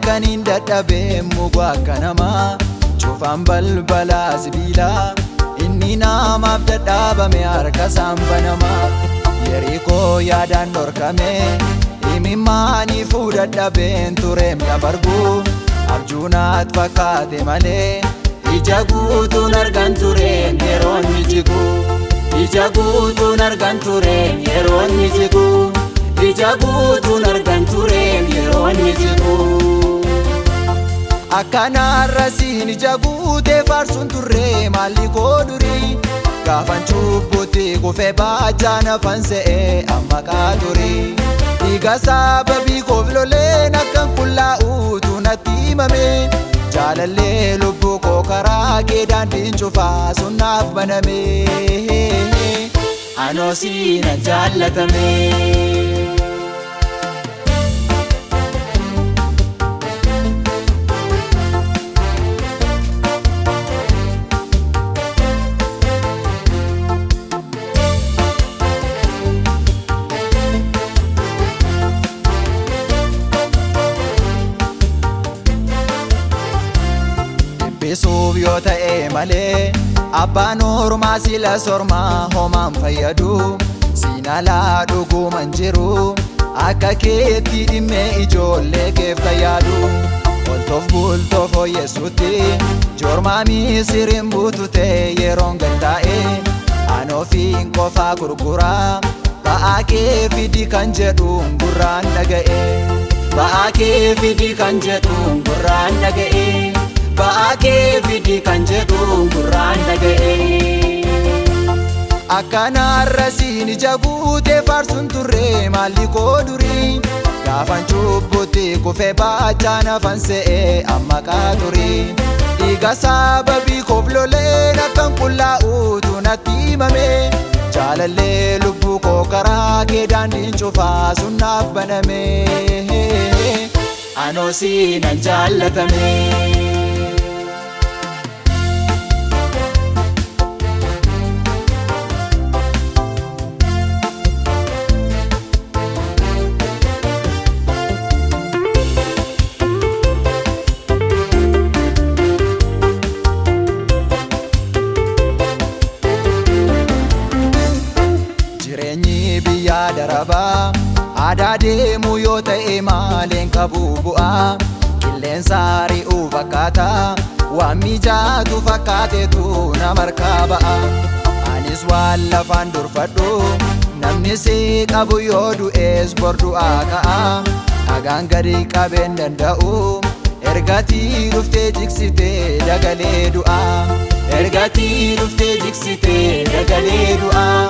kan halkaniin dadhabeen muka akkanama cufaan balbalaa sibiilaa inni namaaf dadhaabame harka saanbanamaa yerikoo yaadaan dhorkame himimmaanii dadhabeen tureen dabargu abjuunaat fakkaate malee ija guutuun argan tureen yeroonni jigu ija guutuun argan tureen yeroonni akkanarra siin ija guutee faarsuun turree maalli durii. gaafan cubbutti kufee baajaan afaan se'ee amma qaaturi dhiiga sababii koof loleen akkan qullaa'uutu natti himamee jaalallee lubbuu koo karaa kee daandiin cufaa sunnaaf baname anoo siinan jaallatame. beekuuf yoo ta'e malee abbaan ormaa sila sormaa homaan fayyadu siinalaa dhuguman jiru akka keetti dhimmee ijoollee keefta yaadu oltoof bultoo fooyyeessuutti joormaa misiriin buutute yeroon gandaa'e anoofiin qofaa gurguraa ba'aa kee fidi kan jedhuun gurraan dhaga'e ba'aa kee fidii kan jedhuun gurraan dhaga'e. baakee fidi kan jedhu gurraan dhaga'e. Akkanarra siin ija guutee faarsuun turre maalli koo durii gaafan cubbutti kufee baachaa nafan se'ee amma qaaturii. Dhiiga sababii koobloleen akkan qullaa'u tunatti himame. Jaalallee lubbuu koo karaa kee daandiin cufaa sunnaaf baname. Anoo nan jaallatame. yaada rabaa aadaa deemu yoo ta'e maaleen qabu bu'aa qilleensa ri'uu fakkaataa waan mijaatu fakkaateetu nama arkaa ba'a anis waan lafaan durfadhu namni si qabu yoo du'ees bordu'aa ka'a dhagaan gadi qabeen danda'u ergatii dhuftee jiksitee dagalee dagalee du'aa.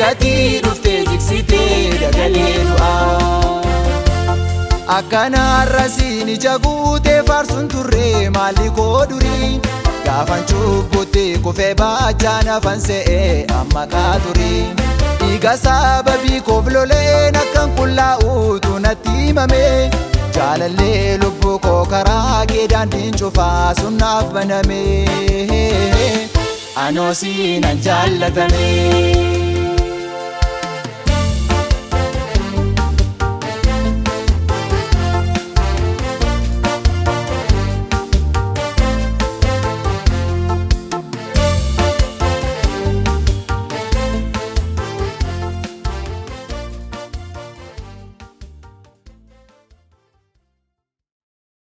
gatii dhuftee jiksitee dagalee du'aa akkana har'asiin ija guutee faarsuun turre maalli koo durii gaafan cubbutti kufee baajaan nafan se'ee amma kaaturii dhiiga sababii koof loleen akkan qullaa'uutu natti himame jaalallee lubbuu koo karaa gee daandiin cufaa sunnaaf banamee anoo an jaallatame.